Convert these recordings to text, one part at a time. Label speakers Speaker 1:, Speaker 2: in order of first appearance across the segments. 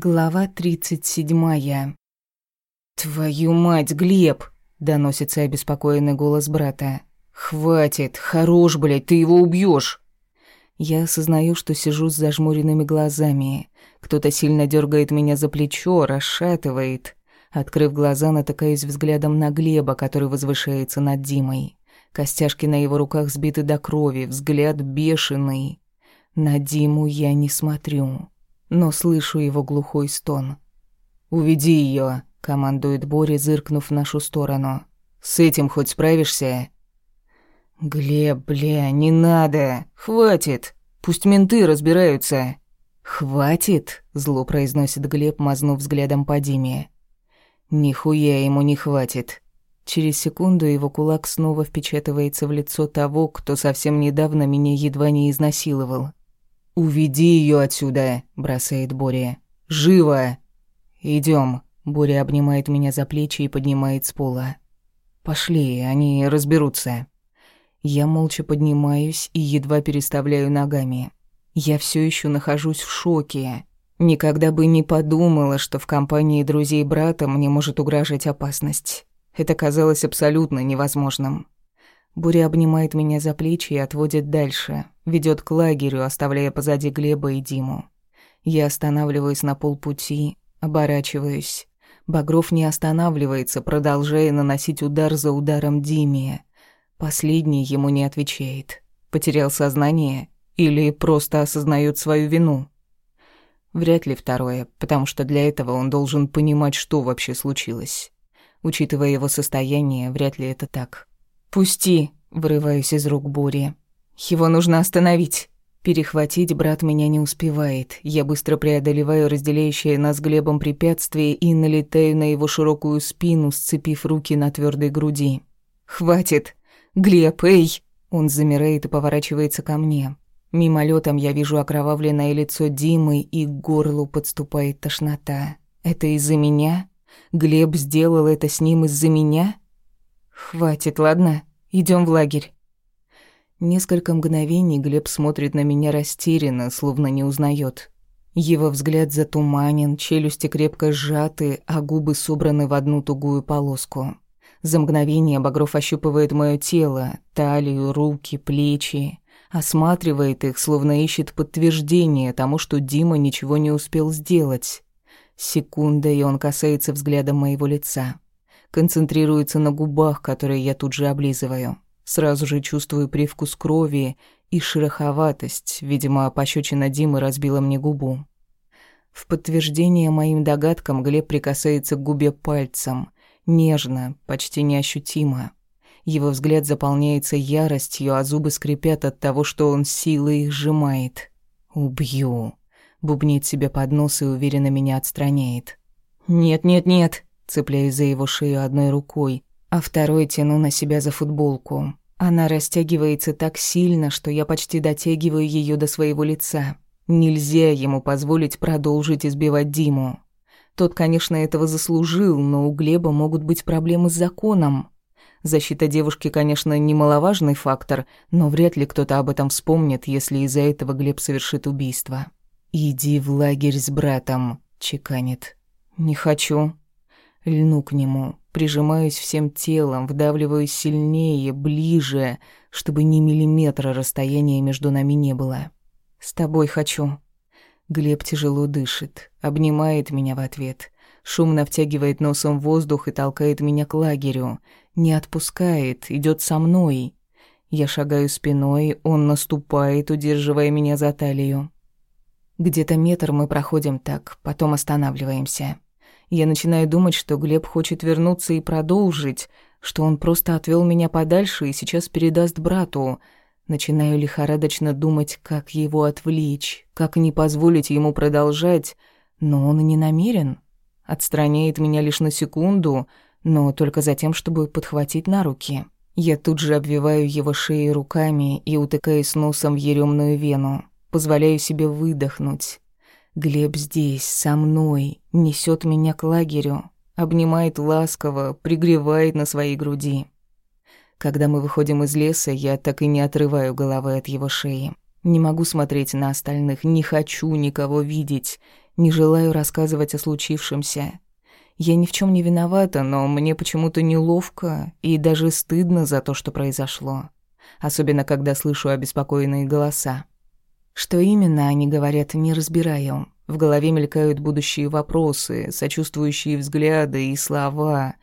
Speaker 1: Глава тридцать седьмая. «Твою мать, Глеб!» — доносится обеспокоенный голос брата. «Хватит! Хорош, блядь, ты его убьешь. Я осознаю, что сижу с зажмуренными глазами. Кто-то сильно дергает меня за плечо, расшатывает. Открыв глаза, натыкаюсь взглядом на Глеба, который возвышается над Димой. Костяшки на его руках сбиты до крови, взгляд бешеный. На Диму я не смотрю но слышу его глухой стон. «Уведи ее, командует Боря, зыркнув в нашу сторону. «С этим хоть справишься?» «Глеб, бля, не надо! Хватит! Пусть менты разбираются!» «Хватит!» — зло произносит Глеб, мазнув взглядом по Диме. «Нихуя ему не хватит!» Через секунду его кулак снова впечатывается в лицо того, кто совсем недавно меня едва не изнасиловал. «Уведи ее отсюда», — бросает Боря. «Живо!» Идем. Боря обнимает меня за плечи и поднимает с пола. «Пошли, они разберутся». Я молча поднимаюсь и едва переставляю ногами. Я все еще нахожусь в шоке. Никогда бы не подумала, что в компании друзей брата мне может угрожать опасность. Это казалось абсолютно невозможным. Буря обнимает меня за плечи и отводит дальше, ведет к лагерю, оставляя позади Глеба и Диму. Я останавливаюсь на полпути, оборачиваюсь. Багров не останавливается, продолжая наносить удар за ударом Диме. Последний ему не отвечает. Потерял сознание или просто осознает свою вину? Вряд ли второе, потому что для этого он должен понимать, что вообще случилось. Учитывая его состояние, вряд ли это так. «Пусти!» — вырываюсь из рук Бури. «Его нужно остановить!» Перехватить брат меня не успевает. Я быстро преодолеваю разделяющее нас Глебом препятствие и налетаю на его широкую спину, сцепив руки на твердой груди. «Хватит! Глеб, эй!» Он замирает и поворачивается ко мне. Мимолетом я вижу окровавленное лицо Димы, и к горлу подступает тошнота. «Это из-за меня? Глеб сделал это с ним из-за меня?» «Хватит, ладно? Идем в лагерь». Несколько мгновений Глеб смотрит на меня растерянно, словно не узнает. Его взгляд затуманен, челюсти крепко сжаты, а губы собраны в одну тугую полоску. За мгновение Багров ощупывает мое тело, талию, руки, плечи, осматривает их, словно ищет подтверждение тому, что Дима ничего не успел сделать. Секунда, и он касается взглядом моего лица концентрируется на губах, которые я тут же облизываю. Сразу же чувствую привкус крови и шероховатость, видимо, пощечина Димы разбила мне губу. В подтверждение моим догадкам Глеб прикасается к губе пальцем, нежно, почти неощутимо. Его взгляд заполняется яростью, а зубы скрипят от того, что он силой их сжимает. «Убью!» — бубнит себе под нос и уверенно меня отстраняет. «Нет, нет, нет!» Цепляюсь за его шею одной рукой, а второй тяну на себя за футболку. Она растягивается так сильно, что я почти дотягиваю ее до своего лица. Нельзя ему позволить продолжить избивать Диму. Тот, конечно, этого заслужил, но у Глеба могут быть проблемы с законом. Защита девушки, конечно, немаловажный фактор, но вряд ли кто-то об этом вспомнит, если из-за этого Глеб совершит убийство. «Иди в лагерь с братом», — чеканит. «Не хочу», Льну к нему, прижимаюсь всем телом, вдавливаюсь сильнее, ближе, чтобы ни миллиметра расстояния между нами не было. «С тобой хочу». Глеб тяжело дышит, обнимает меня в ответ, шумно втягивает носом воздух и толкает меня к лагерю. Не отпускает, идет со мной. Я шагаю спиной, он наступает, удерживая меня за талию. Где-то метр мы проходим так, потом останавливаемся. Я начинаю думать, что Глеб хочет вернуться и продолжить, что он просто отвел меня подальше и сейчас передаст брату. Начинаю лихорадочно думать, как его отвлечь, как не позволить ему продолжать, но он и не намерен. Отстраняет меня лишь на секунду, но только за тем, чтобы подхватить на руки. Я тут же обвиваю его шею руками и утыкаюсь носом в еремную вену. Позволяю себе выдохнуть. Глеб здесь, со мной, несет меня к лагерю, обнимает ласково, пригревает на своей груди. Когда мы выходим из леса, я так и не отрываю головы от его шеи. Не могу смотреть на остальных, не хочу никого видеть. Не желаю рассказывать о случившемся. Я ни в чем не виновата, но мне почему-то неловко и даже стыдно за то, что произошло. Особенно, когда слышу обеспокоенные голоса. Что именно они говорят, не разбираю. В голове мелькают будущие вопросы, сочувствующие взгляды и слова.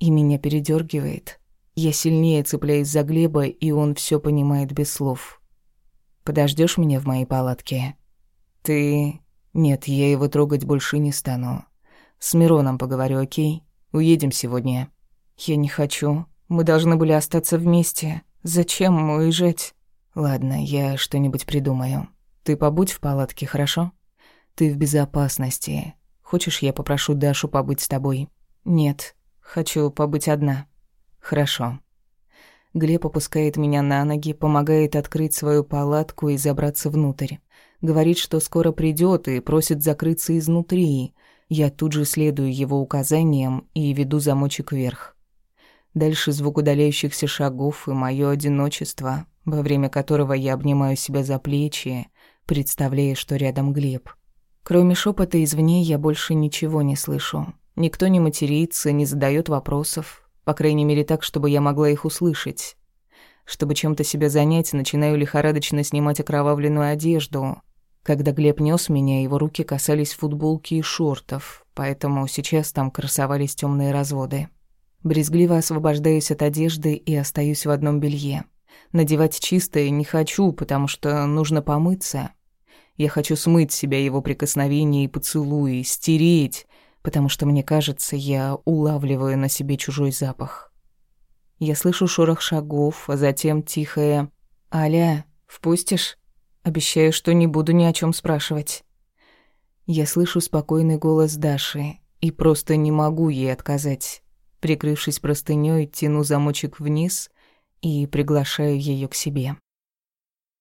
Speaker 1: И меня передергивает. Я сильнее цепляюсь за Глеба, и он все понимает без слов. Подождешь меня в моей палатке? Ты... Нет, я его трогать больше не стану. С Мироном поговорю, окей? Уедем сегодня. Я не хочу. Мы должны были остаться вместе. Зачем уезжать? Ладно, я что-нибудь придумаю. Ты побудь в палатке, хорошо? Ты в безопасности. Хочешь, я попрошу Дашу побыть с тобой? Нет, хочу побыть одна. Хорошо. Глеб опускает меня на ноги, помогает открыть свою палатку и забраться внутрь. Говорит, что скоро придет и просит закрыться изнутри. Я тут же следую его указаниям и веду замочек вверх. Дальше звук удаляющихся шагов и мое одиночество, во время которого я обнимаю себя за плечи, представляя, что рядом Глеб. Кроме шепота извне я больше ничего не слышу. Никто не матерится, не задает вопросов, по крайней мере так, чтобы я могла их услышать. Чтобы чем-то себя занять, начинаю лихорадочно снимать окровавленную одежду. Когда Глеб нес меня, его руки касались футболки и шортов, поэтому сейчас там красовались темные разводы. Брезгливо освобождаюсь от одежды и остаюсь в одном белье. Надевать чистое не хочу, потому что нужно помыться. Я хочу смыть себя его прикосновения и поцелуи, стереть, потому что, мне кажется, я улавливаю на себе чужой запах. Я слышу шорох шагов, а затем тихое «Аля, впустишь?» Обещаю, что не буду ни о чем спрашивать. Я слышу спокойный голос Даши и просто не могу ей отказать. Прикрывшись простынёй, тяну замочек вниз и приглашаю ее к себе.